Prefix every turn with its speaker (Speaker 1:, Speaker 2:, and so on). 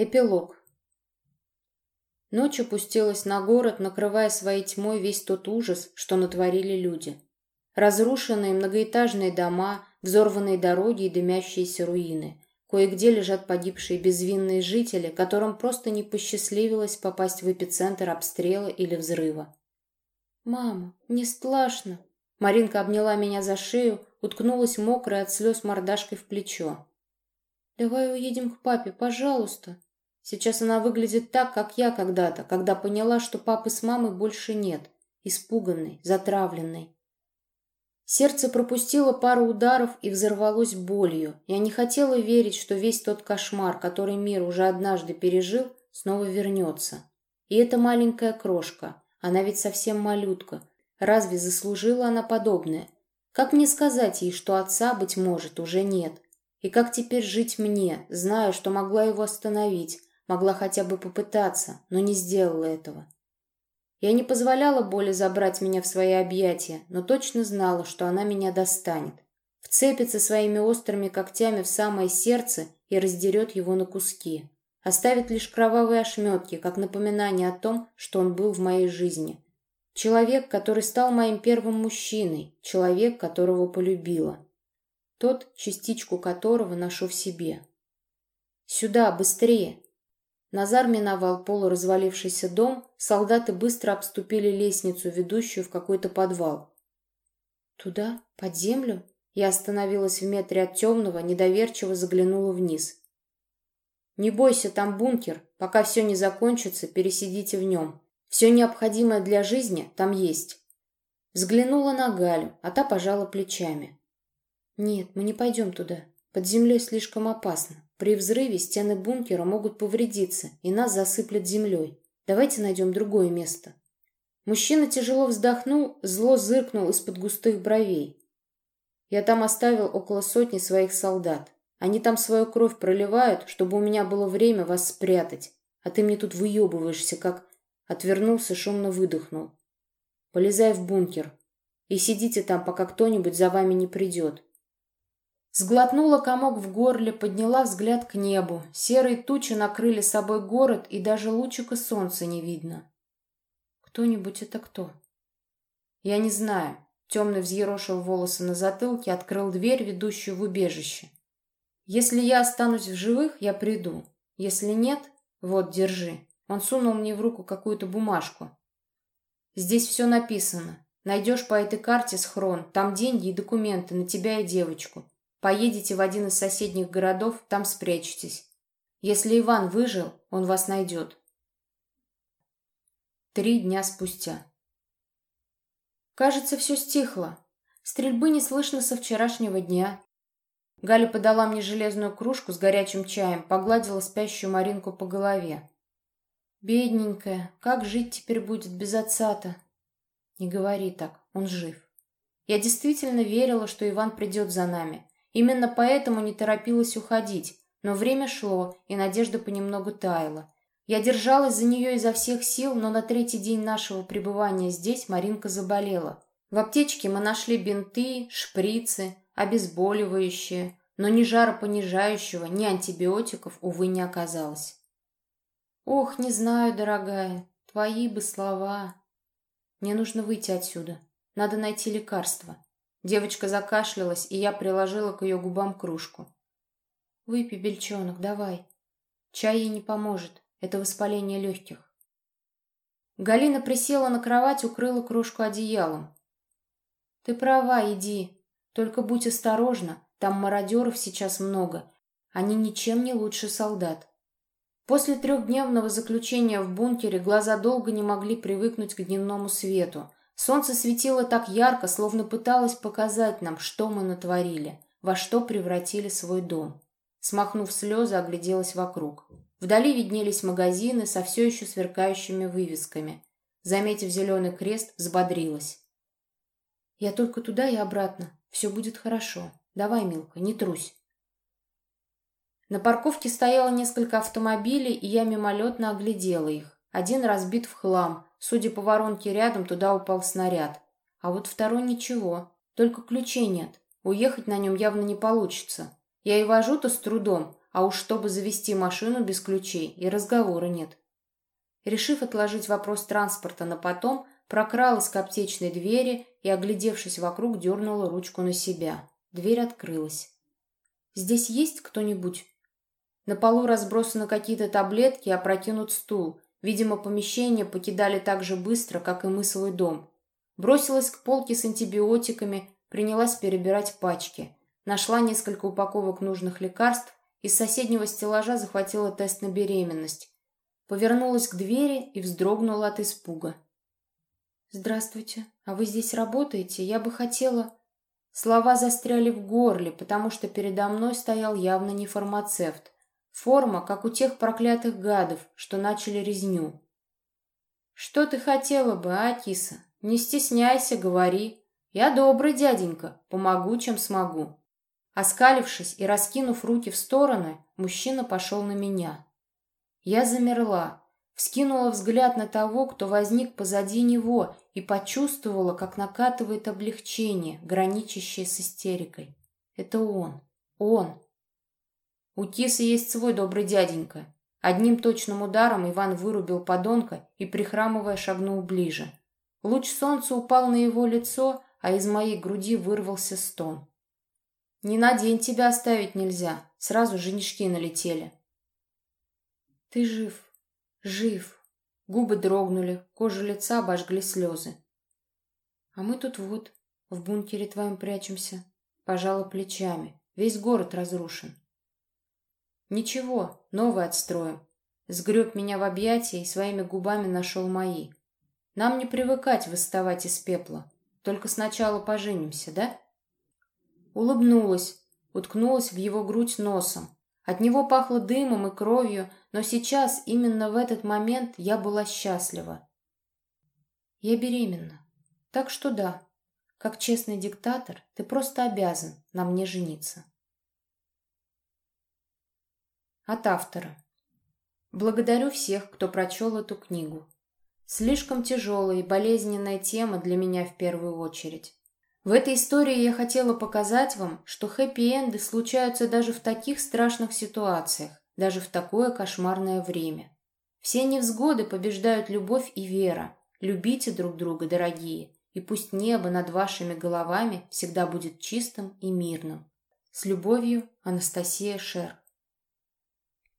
Speaker 1: Эпилог. Ночь опустилась на город, накрывая своей тьмой весь тот ужас, что натворили люди. Разрушенные многоэтажные дома, взорванные дороги и дымящиеся руины. Кое-где лежат погибшие безвинные жители, которым просто не посчастливилось попасть в эпицентр обстрела или взрыва. «Мама, не страшно!» Маринка обняла меня за шею, уткнулась мокрой от слез мордашкой в плечо. «Давай уедем к папе, пожалуйста!» Сейчас она выглядит так, как я когда-то, когда поняла, что папы с мамой больше нет. Испуганной, затравленной. Сердце пропустило пару ударов и взорвалось болью. Я не хотела верить, что весь тот кошмар, который мир уже однажды пережил, снова вернется. И эта маленькая крошка, она ведь совсем малютка. Разве заслужила она подобное? Как мне сказать ей, что отца, быть может, уже нет? И как теперь жить мне, зная, что могла его остановить, Могла хотя бы попытаться, но не сделала этого. Я не позволяла боли забрать меня в свои объятия, но точно знала, что она меня достанет. Вцепится своими острыми когтями в самое сердце и раздерет его на куски. Оставит лишь кровавые ошметки, как напоминание о том, что он был в моей жизни. Человек, который стал моим первым мужчиной, человек, которого полюбила. Тот, частичку которого ношу в себе. «Сюда, быстрее!» Назар миновал полуразвалившийся дом, солдаты быстро обступили лестницу, ведущую в какой-то подвал. «Туда? Под землю?» Я остановилась в метре от темного, недоверчиво заглянула вниз. «Не бойся, там бункер. Пока все не закончится, пересидите в нем. Все необходимое для жизни там есть». Взглянула на Галю, а та пожала плечами. «Нет, мы не пойдем туда. Под землей слишком опасно. При взрыве стены бункера могут повредиться, и нас засыплет землей. Давайте найдем другое место. Мужчина тяжело вздохнул, зло зыркнул из-под густых бровей. Я там оставил около сотни своих солдат. Они там свою кровь проливают, чтобы у меня было время вас спрятать. А ты мне тут выебываешься, как... Отвернулся, шумно выдохнул. Полезай в бункер. И сидите там, пока кто-нибудь за вами не придет. Сглотнула комок в горле, подняла взгляд к небу. Серые тучи накрыли собой город, и даже лучика солнца не видно. Кто-нибудь это кто? Я не знаю. Темный взъерошил волосы на затылке, открыл дверь, ведущую в убежище. Если я останусь в живых, я приду. Если нет, вот, держи. Он сунул мне в руку какую-то бумажку. Здесь все написано. Найдешь по этой карте схрон, там деньги и документы на тебя и девочку. Поедете в один из соседних городов, там спрячетесь. Если Иван выжил, он вас найдет. Три дня спустя. Кажется, все стихло. Стрельбы не слышно со вчерашнего дня. Галя подала мне железную кружку с горячим чаем, погладила спящую Маринку по голове. «Бедненькая, как жить теперь будет без отца-то?» «Не говори так, он жив». Я действительно верила, что Иван придет за нами. Именно поэтому не торопилась уходить, но время шло, и надежда понемногу таяла. Я держалась за нее изо всех сил, но на третий день нашего пребывания здесь Маринка заболела. В аптечке мы нашли бинты, шприцы, обезболивающие, но ни жаропонижающего, ни антибиотиков, увы, не оказалось. «Ох, не знаю, дорогая, твои бы слова. Мне нужно выйти отсюда. Надо найти лекарство. Девочка закашлялась, и я приложила к ее губам кружку. «Выпей, бельчонок, давай. Чай ей не поможет. Это воспаление легких». Галина присела на кровать, укрыла кружку одеялом. «Ты права, иди. Только будь осторожна, там мародеров сейчас много. Они ничем не лучше солдат». После трехдневного заключения в бункере глаза долго не могли привыкнуть к дневному свету, Солнце светило так ярко, словно пыталось показать нам, что мы натворили, во что превратили свой дом. Смахнув слезы, огляделась вокруг. Вдали виднелись магазины со все еще сверкающими вывесками. Заметив зеленый крест, взбодрилась. «Я только туда и обратно. Все будет хорошо. Давай, Милка, не трусь». На парковке стояло несколько автомобилей, и я мимолетно оглядела их. Один разбит в хлам, Судя по воронке рядом, туда упал снаряд. А вот второй ничего, только ключей нет. Уехать на нем явно не получится. Я и вожу-то с трудом, а уж чтобы завести машину без ключей и разговора нет. Решив отложить вопрос транспорта на потом, прокралась к аптечной двери и, оглядевшись вокруг, дернула ручку на себя. Дверь открылась. «Здесь есть кто-нибудь?» На полу разбросаны какие-то таблетки опрокинут стул. Видимо, помещение покидали так же быстро, как и мы свой дом. Бросилась к полке с антибиотиками, принялась перебирать пачки. Нашла несколько упаковок нужных лекарств, из соседнего стеллажа захватила тест на беременность. Повернулась к двери и вздрогнула от испуга. «Здравствуйте. А вы здесь работаете? Я бы хотела...» Слова застряли в горле, потому что передо мной стоял явно не фармацевт. Форма, как у тех проклятых гадов, что начали резню. «Что ты хотела бы, а, киса? Не стесняйся, говори. Я добрый дяденька, помогу, чем смогу». Оскалившись и раскинув руки в стороны, мужчина пошел на меня. Я замерла, вскинула взгляд на того, кто возник позади него, и почувствовала, как накатывает облегчение, граничащее с истерикой. Это он. Он. У кисы есть свой добрый дяденька. Одним точным ударом Иван вырубил подонка и, прихрамывая, шагнул ближе. Луч солнца упал на его лицо, а из моей груди вырвался стон. «Не на день тебя оставить нельзя», сразу женишки налетели. «Ты жив, жив!» Губы дрогнули, кожу лица обожгли слезы. «А мы тут вот, в бункере твоем прячемся», пожала плечами. Весь город разрушен. «Ничего, новый отстроим». Сгреб меня в объятия и своими губами нашел мои. «Нам не привыкать восставать из пепла. Только сначала поженимся, да?» Улыбнулась, уткнулась в его грудь носом. От него пахло дымом и кровью, но сейчас, именно в этот момент, я была счастлива. Я беременна. Так что да, как честный диктатор, ты просто обязан на мне жениться. От автора. Благодарю всех, кто прочел эту книгу. Слишком тяжелая и болезненная тема для меня в первую очередь. В этой истории я хотела показать вам, что хэппи-энды случаются даже в таких страшных ситуациях, даже в такое кошмарное время. Все невзгоды побеждают любовь и вера. Любите друг друга, дорогие, и пусть небо над вашими головами всегда будет чистым и мирным. С любовью, Анастасия Шер.